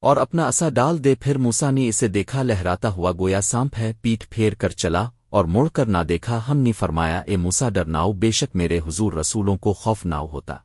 اور اپنا اسا ڈال دے پھر موسا نے اسے دیکھا، لہراتا ہوا گویا سانپ ہے، پیٹ پھیر کر چلا اور مڑ کر نہ دیکھا۔ ہم نے فرمایا، اے موسا ڈرناؤ بے شک میرے حضور رسولوں کو خوف ناؤ ہوتا۔